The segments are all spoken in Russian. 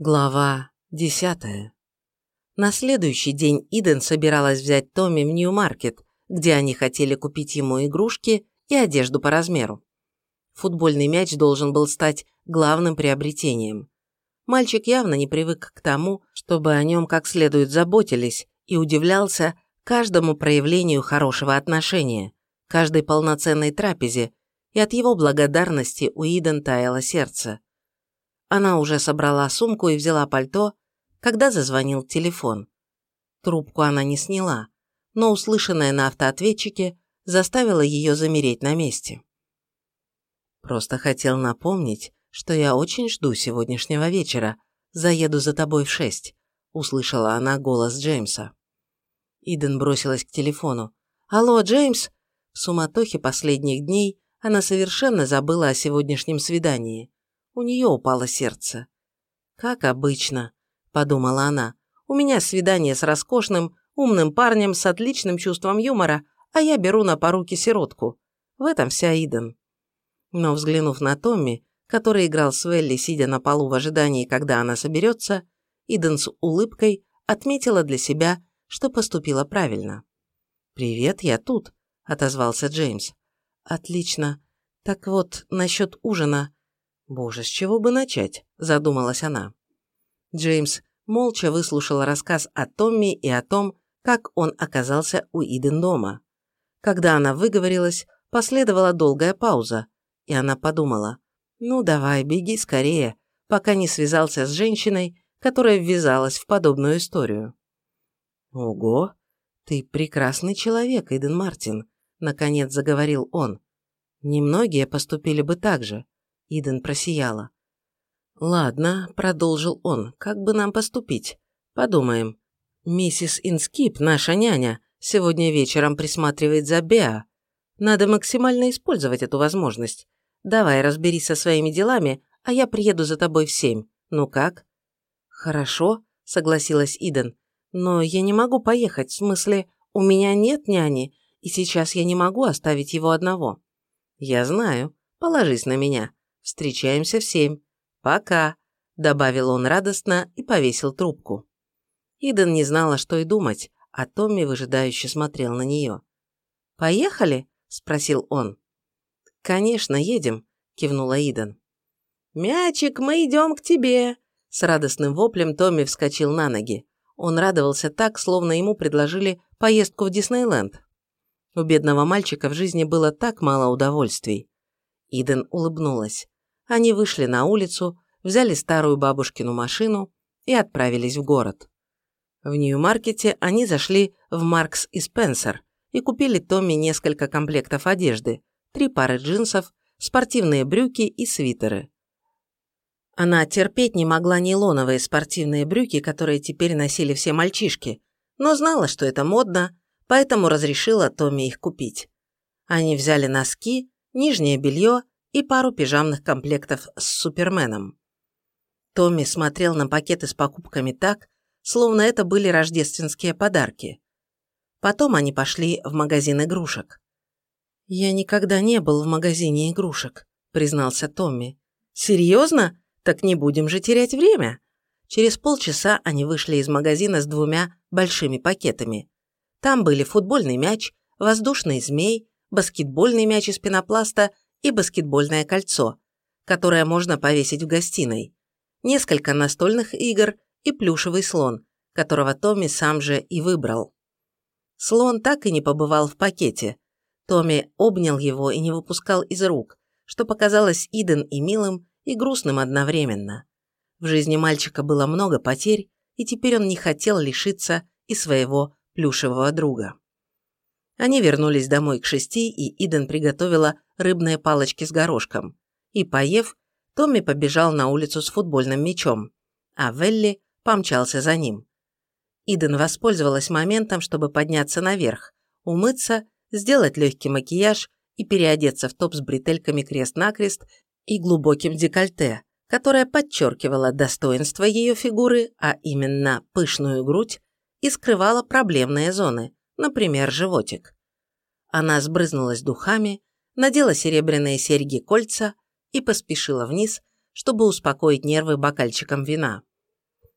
Глава десятая. На следующий день Иден собиралась взять Томми в Нью-Маркет, где они хотели купить ему игрушки и одежду по размеру. Футбольный мяч должен был стать главным приобретением. Мальчик явно не привык к тому, чтобы о нем как следует заботились, и удивлялся каждому проявлению хорошего отношения, каждой полноценной трапезе, и от его благодарности у Иден таяло сердце. Она уже собрала сумку и взяла пальто, когда зазвонил телефон. Трубку она не сняла, но услышанное на автоответчике заставило ее замереть на месте. «Просто хотел напомнить, что я очень жду сегодняшнего вечера. Заеду за тобой в шесть», – услышала она голос Джеймса. Иден бросилась к телефону. «Алло, Джеймс!» В суматохе последних дней она совершенно забыла о сегодняшнем свидании. У нее упало сердце. «Как обычно», – подумала она, – «у меня свидание с роскошным, умным парнем с отличным чувством юмора, а я беру на поруки сиротку. В этом вся Иден». Но взглянув на Томми, который играл с Велли, сидя на полу в ожидании, когда она соберется, Иден с улыбкой отметила для себя, что поступила правильно. «Привет, я тут», – отозвался Джеймс. «Отлично. Так вот, насчет ужина. «Боже, с чего бы начать?» – задумалась она. Джеймс молча выслушал рассказ о Томми и о том, как он оказался у Иден дома. Когда она выговорилась, последовала долгая пауза, и она подумала, «Ну давай, беги скорее, пока не связался с женщиной, которая ввязалась в подобную историю». «Ого, ты прекрасный человек, Иден Мартин», – наконец заговорил он. «Немногие поступили бы так же. Иден просияла. «Ладно», – продолжил он, – «как бы нам поступить? Подумаем. Миссис Инскип, наша няня, сегодня вечером присматривает за Беа. Надо максимально использовать эту возможность. Давай разберись со своими делами, а я приеду за тобой в семь. Ну как?» «Хорошо», – согласилась Иден. «Но я не могу поехать, в смысле, у меня нет няни, и сейчас я не могу оставить его одного». «Я знаю. Положись на меня. Встречаемся в семь. Пока», – добавил он радостно и повесил трубку. Иден не знала, что и думать, а Томми выжидающе смотрел на нее. «Поехали?» – спросил он. «Конечно, едем», – кивнула Иден. «Мячик, мы идем к тебе!» С радостным воплем Томми вскочил на ноги. Он радовался так, словно ему предложили поездку в Диснейленд. У бедного мальчика в жизни было так мало удовольствий. Иден улыбнулась. Они вышли на улицу, взяли старую бабушкину машину и отправились в город. В Нью-Маркете они зашли в Маркс и Спенсер и купили Томми несколько комплектов одежды, три пары джинсов, спортивные брюки и свитеры. Она терпеть не могла нейлоновые спортивные брюки, которые теперь носили все мальчишки, но знала, что это модно, поэтому разрешила Томми их купить. Они взяли носки, нижнее белье и пару пижамных комплектов с Суперменом. Томми смотрел на пакеты с покупками так, словно это были рождественские подарки. Потом они пошли в магазин игрушек. «Я никогда не был в магазине игрушек», – признался Томми. «Серьезно? Так не будем же терять время». Через полчаса они вышли из магазина с двумя большими пакетами. Там были футбольный мяч, воздушный змей, баскетбольный мяч из пенопласта и баскетбольное кольцо, которое можно повесить в гостиной, несколько настольных игр и плюшевый слон, которого Томми сам же и выбрал. Слон так и не побывал в пакете. Томми обнял его и не выпускал из рук, что показалось Иден и милым, и грустным одновременно. В жизни мальчика было много потерь, и теперь он не хотел лишиться и своего плюшевого друга. Они вернулись домой к шести, и Иден приготовила рыбные палочки с горошком. И, поев, Томми побежал на улицу с футбольным мячом, а Велли помчался за ним. Иден воспользовалась моментом, чтобы подняться наверх, умыться, сделать легкий макияж и переодеться в топ с бретельками крест-накрест и глубоким декольте, которое подчеркивало достоинство ее фигуры, а именно пышную грудь, и скрывало проблемные зоны, например, животик. Она сбрызнулась духами, надела серебряные серьги-кольца и поспешила вниз, чтобы успокоить нервы бокальчиком вина.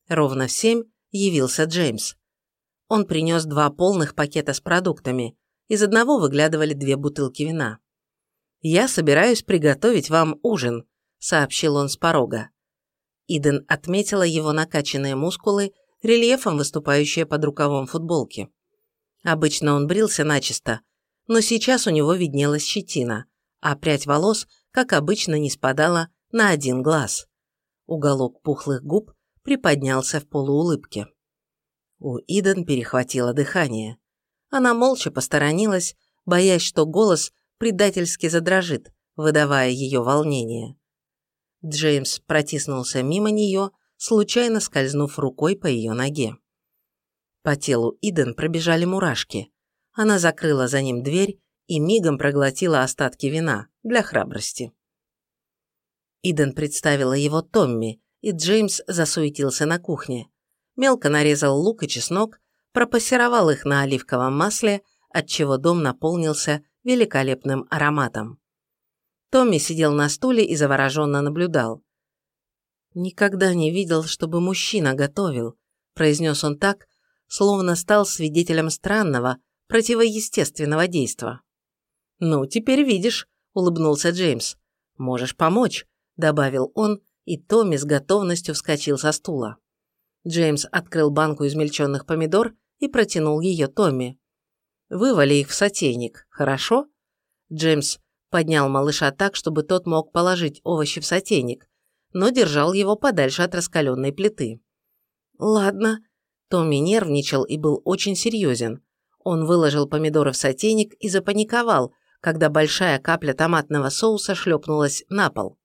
Ровно в семь явился Джеймс. Он принес два полных пакета с продуктами. Из одного выглядывали две бутылки вина. «Я собираюсь приготовить вам ужин», – сообщил он с порога. Иден отметила его накачанные мускулы, рельефом выступающие под рукавом футболки. Обычно он брился начисто, но сейчас у него виднелась щетина, а прядь волос, как обычно, не спадала на один глаз. Уголок пухлых губ приподнялся в полуулыбке. У Иден перехватило дыхание. Она молча посторонилась, боясь, что голос предательски задрожит, выдавая ее волнение. Джеймс протиснулся мимо нее, случайно скользнув рукой по ее ноге. По телу Иден пробежали мурашки. Она закрыла за ним дверь и мигом проглотила остатки вина для храбрости. Иден представила его Томми, и Джеймс засуетился на кухне. Мелко нарезал лук и чеснок, пропассеровал их на оливковом масле, отчего дом наполнился великолепным ароматом. Томми сидел на стуле и завороженно наблюдал. «Никогда не видел, чтобы мужчина готовил», – произнес он так, словно стал свидетелем странного, противоестественного действа. «Ну, теперь видишь», – улыбнулся Джеймс. «Можешь помочь», – добавил он, и Томми с готовностью вскочил со стула. Джеймс открыл банку измельченных помидор и протянул ее Томми. «Вывали их в сотейник, хорошо?» Джеймс поднял малыша так, чтобы тот мог положить овощи в сотейник, но держал его подальше от раскаленной плиты. «Ладно». Томми нервничал и был очень серьезен. Он выложил помидоры в сотейник и запаниковал, когда большая капля томатного соуса шлепнулась на пол.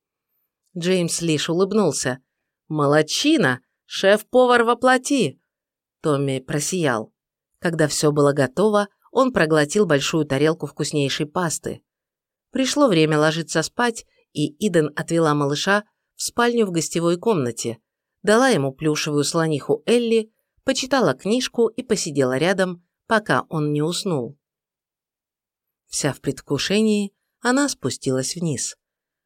Джеймс лишь улыбнулся. «Молодчина! Шеф-повар воплоти!» Томми просиял. Когда все было готово, он проглотил большую тарелку вкуснейшей пасты. Пришло время ложиться спать, и Иден отвела малыша в спальню в гостевой комнате, дала ему плюшевую слониху Элли, почитала книжку и посидела рядом, пока он не уснул. Вся в предвкушении, она спустилась вниз.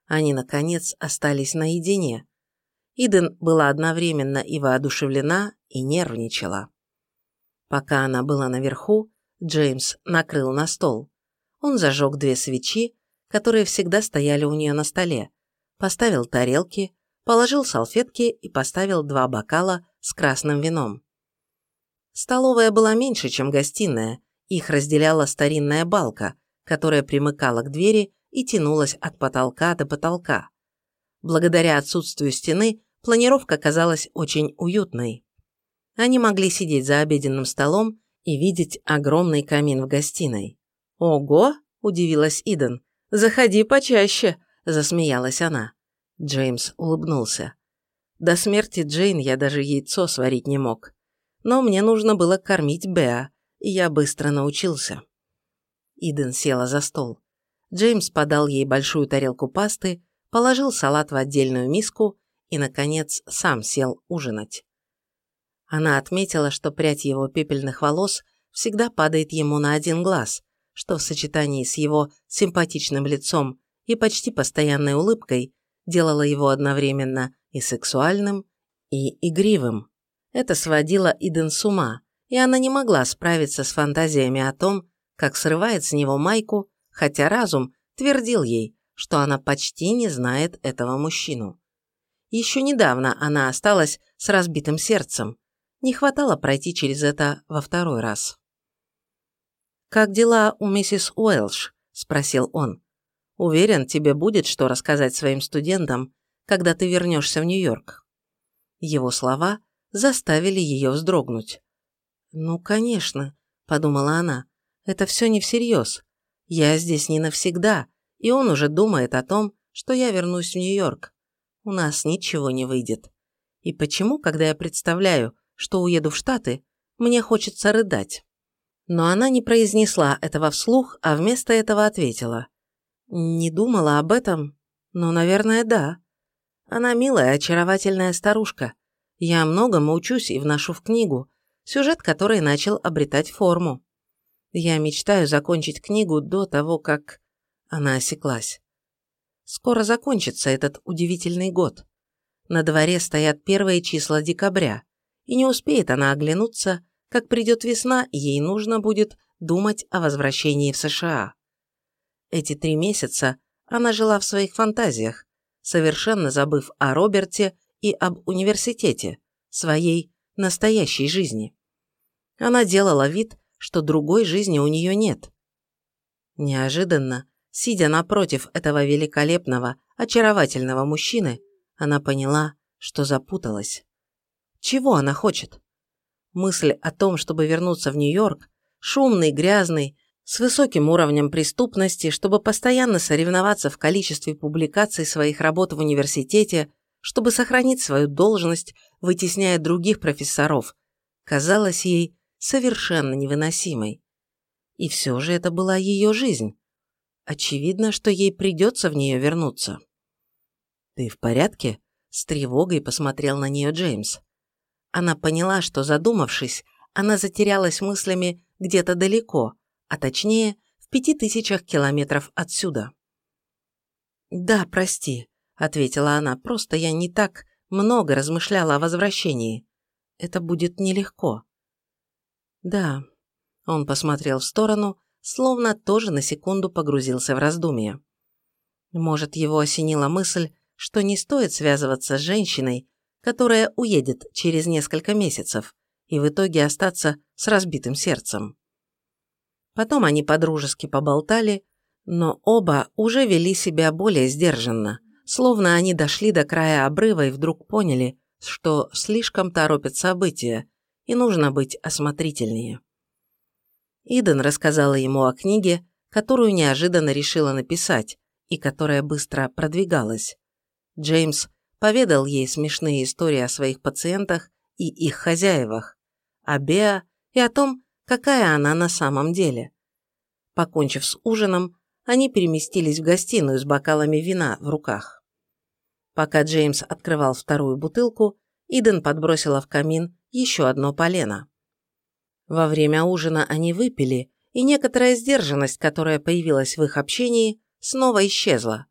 Они, наконец, остались наедине. Иден была одновременно и воодушевлена, и нервничала. Пока она была наверху, Джеймс накрыл на стол. Он зажег две свечи, которые всегда стояли у нее на столе, поставил тарелки, положил салфетки и поставил два бокала с красным вином. Столовая была меньше, чем гостиная, их разделяла старинная балка, которая примыкала к двери и тянулась от потолка до потолка. Благодаря отсутствию стены планировка казалась очень уютной. Они могли сидеть за обеденным столом и видеть огромный камин в гостиной. «Ого!» – удивилась Иден. «Заходи почаще!» – засмеялась она. Джеймс улыбнулся. До смерти Джейн я даже яйцо сварить не мог. Но мне нужно было кормить Беа, и я быстро научился. Иден села за стол. Джеймс подал ей большую тарелку пасты, положил салат в отдельную миску и, наконец, сам сел ужинать. Она отметила, что прядь его пепельных волос всегда падает ему на один глаз, что в сочетании с его симпатичным лицом и почти постоянной улыбкой делало его одновременно и сексуальным, и игривым. Это сводило Иден с ума, и она не могла справиться с фантазиями о том, как срывает с него майку хотя разум твердил ей, что она почти не знает этого мужчину. Еще недавно она осталась с разбитым сердцем. Не хватало пройти через это во второй раз. «Как дела у миссис Уэлш?» – спросил он. «Уверен, тебе будет что рассказать своим студентам, когда ты вернешься в Нью-Йорк». Его слова заставили ее вздрогнуть. «Ну, конечно», – подумала она, – «это все не всерьез. Я здесь не навсегда, и он уже думает о том, что я вернусь в Нью-Йорк. У нас ничего не выйдет. И почему, когда я представляю, что уеду в Штаты, мне хочется рыдать? Но она не произнесла этого вслух, а вместо этого ответила. Не думала об этом, но, наверное, да. Она милая, очаровательная старушка. Я многому учусь и вношу в книгу, сюжет которой начал обретать форму. Я мечтаю закончить книгу до того, как... Она осеклась. Скоро закончится этот удивительный год. На дворе стоят первые числа декабря, и не успеет она оглянуться, как придет весна, и ей нужно будет думать о возвращении в США. Эти три месяца она жила в своих фантазиях, совершенно забыв о Роберте и об университете, своей настоящей жизни. Она делала вид, что другой жизни у нее нет. Неожиданно, сидя напротив этого великолепного, очаровательного мужчины, она поняла, что запуталась. Чего она хочет? Мысль о том, чтобы вернуться в Нью-Йорк, шумный, грязный, с высоким уровнем преступности, чтобы постоянно соревноваться в количестве публикаций своих работ в университете, чтобы сохранить свою должность, вытесняя других профессоров, казалась ей совершенно невыносимой. И все же это была ее жизнь. Очевидно, что ей придется в нее вернуться. «Ты в порядке?» – с тревогой посмотрел на нее Джеймс. Она поняла, что, задумавшись, она затерялась мыслями где-то далеко, а точнее в пяти тысячах километров отсюда. «Да, прости», – ответила она, – «просто я не так много размышляла о возвращении. Это будет нелегко». «Да», – он посмотрел в сторону, словно тоже на секунду погрузился в раздумье. Может, его осенила мысль, что не стоит связываться с женщиной, которая уедет через несколько месяцев, и в итоге остаться с разбитым сердцем. Потом они подружески поболтали, но оба уже вели себя более сдержанно, словно они дошли до края обрыва и вдруг поняли, что слишком торопят события, и нужно быть осмотрительнее. Иден рассказала ему о книге, которую неожиданно решила написать и которая быстро продвигалась. Джеймс поведал ей смешные истории о своих пациентах и их хозяевах, о Беа и о том, какая она на самом деле. Покончив с ужином, они переместились в гостиную с бокалами вина в руках. Пока Джеймс открывал вторую бутылку, Иден подбросила в камин еще одно полено. Во время ужина они выпили, и некоторая сдержанность, которая появилась в их общении, снова исчезла.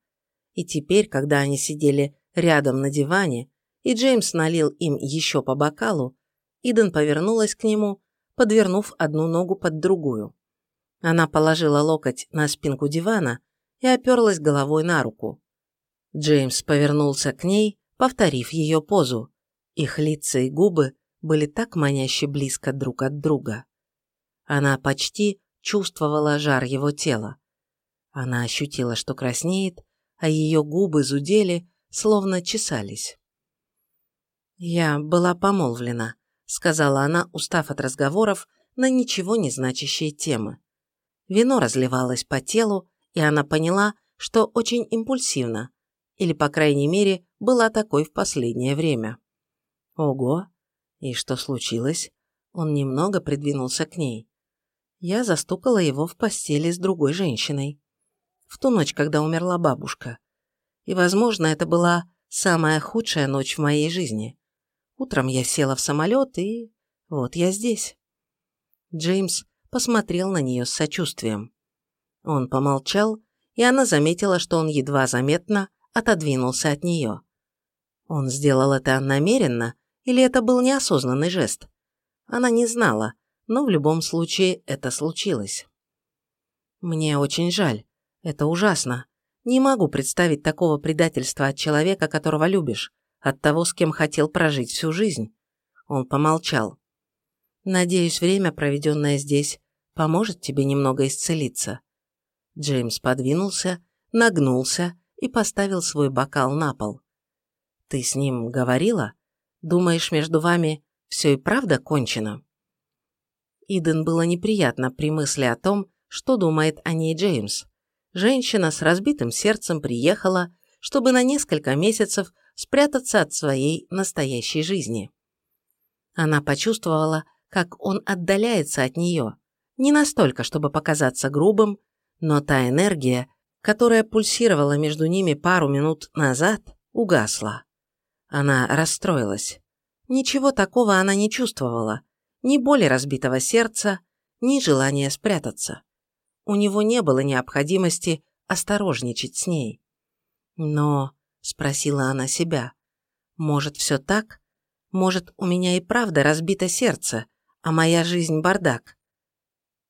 И теперь, когда они сидели рядом на диване, и Джеймс налил им еще по бокалу, Иден повернулась к нему подвернув одну ногу под другую. Она положила локоть на спинку дивана и оперлась головой на руку. Джеймс повернулся к ней, повторив ее позу. Их лица и губы были так маняще близко друг от друга. Она почти чувствовала жар его тела. Она ощутила, что краснеет, а ее губы зудели, словно чесались. Я была помолвлена сказала она, устав от разговоров на ничего не значащие темы. Вино разливалось по телу, и она поняла, что очень импульсивно, или, по крайней мере, была такой в последнее время. Ого! И что случилось? Он немного придвинулся к ней. Я застукала его в постели с другой женщиной. В ту ночь, когда умерла бабушка. И, возможно, это была самая худшая ночь в моей жизни. Утром я села в самолет и... вот я здесь. Джеймс посмотрел на нее с сочувствием. Он помолчал, и она заметила, что он едва заметно отодвинулся от нее. Он сделал это намеренно, или это был неосознанный жест? Она не знала, но в любом случае это случилось. «Мне очень жаль. Это ужасно. Не могу представить такого предательства от человека, которого любишь от того, с кем хотел прожить всю жизнь. Он помолчал. «Надеюсь, время, проведенное здесь, поможет тебе немного исцелиться». Джеймс подвинулся, нагнулся и поставил свой бокал на пол. «Ты с ним говорила? Думаешь, между вами все и правда кончено?» Иден было неприятно при мысли о том, что думает о ней Джеймс. Женщина с разбитым сердцем приехала, чтобы на несколько месяцев спрятаться от своей настоящей жизни. Она почувствовала, как он отдаляется от нее, не настолько, чтобы показаться грубым, но та энергия, которая пульсировала между ними пару минут назад, угасла. Она расстроилась. Ничего такого она не чувствовала, ни боли разбитого сердца, ни желания спрятаться. У него не было необходимости осторожничать с ней. Но – спросила она себя. «Может, все так? Может, у меня и правда разбито сердце, а моя жизнь бардак.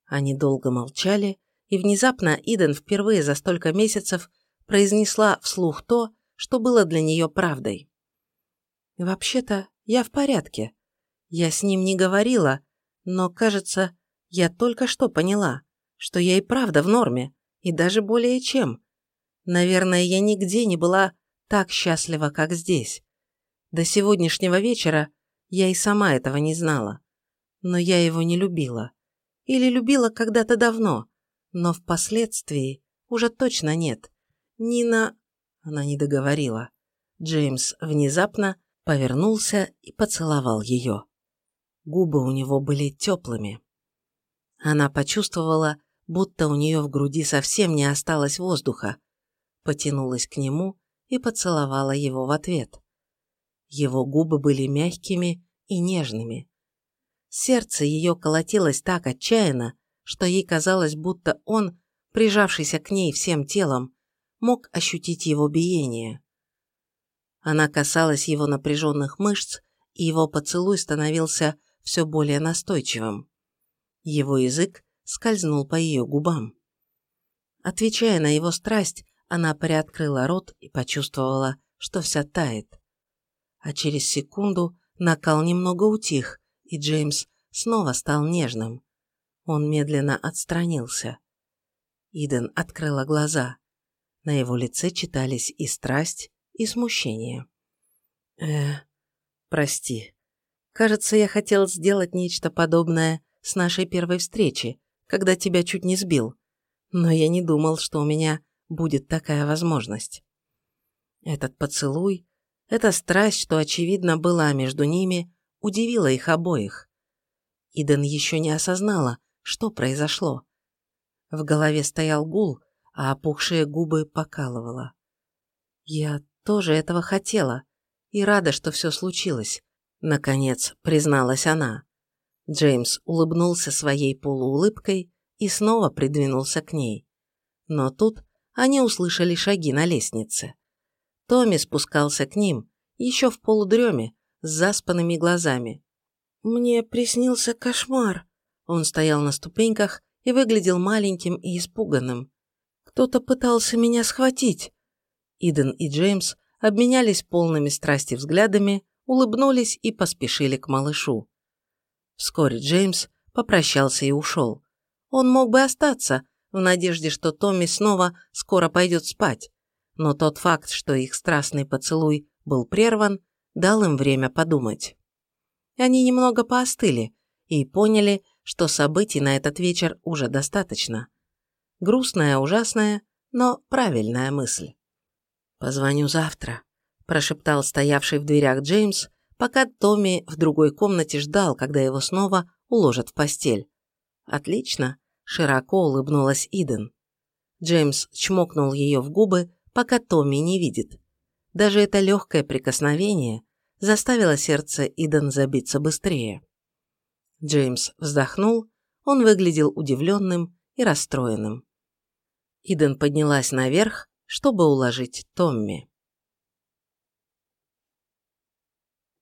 Они долго молчали, и внезапно Иден впервые за столько месяцев произнесла вслух то, что было для нее правдой. «Вообще-то я в порядке. Я с ним не говорила, но, кажется, я только что поняла, что я и правда в норме, и даже более чем. Наверное, я нигде не была так счастлива, как здесь. До сегодняшнего вечера я и сама этого не знала. Но я его не любила. Или любила когда-то давно, но впоследствии уже точно нет. Нина... Она не договорила. Джеймс внезапно повернулся и поцеловал ее. Губы у него были теплыми. Она почувствовала, будто у нее в груди совсем не осталось воздуха, потянулась к нему и поцеловала его в ответ. Его губы были мягкими и нежными. Сердце ее колотилось так отчаянно, что ей казалось, будто он, прижавшийся к ней всем телом, мог ощутить его биение. Она касалась его напряженных мышц, и его поцелуй становился все более настойчивым. Его язык скользнул по ее губам. Отвечая на его страсть, она приоткрыла рот и почувствовала, что вся тает. А через секунду накал немного утих, и Джеймс снова стал нежным. Он медленно отстранился. Иден открыла глаза. На его лице читались и страсть, и смущение. «Э, прости. Кажется, я хотел сделать нечто подобное с нашей первой встречи, когда тебя чуть не сбил. Но я не думал, что у меня будет такая возможность». Этот поцелуй, эта страсть, что очевидно была между ними, удивила их обоих. Иден еще не осознала, что произошло. В голове стоял гул, а опухшие губы покалывало. «Я тоже этого хотела и рада, что все случилось», — наконец призналась она. Джеймс улыбнулся своей полуулыбкой и снова придвинулся к ней. Но тут они услышали шаги на лестнице. Томми спускался к ним, еще в полудреме, с заспанными глазами. «Мне приснился кошмар», он стоял на ступеньках и выглядел маленьким и испуганным. Кто-то пытался меня схватить. Иден и Джеймс обменялись полными страсти взглядами, улыбнулись и поспешили к малышу. Вскоре Джеймс попрощался и ушел. Он мог бы остаться, в надежде, что Томми снова скоро пойдет спать, но тот факт, что их страстный поцелуй был прерван, дал им время подумать. Они немного поостыли и поняли, что событий на этот вечер уже достаточно. Грустная, ужасная, но правильная мысль. «Позвоню завтра», – прошептал стоявший в дверях Джеймс, пока Томми в другой комнате ждал, когда его снова уложат в постель. «Отлично», – широко улыбнулась Иден. Джеймс чмокнул ее в губы, пока Томми не видит. Даже это легкое прикосновение заставило сердце Иден забиться быстрее. Джеймс вздохнул, он выглядел удивленным и расстроенным. Иден поднялась наверх, чтобы уложить Томми.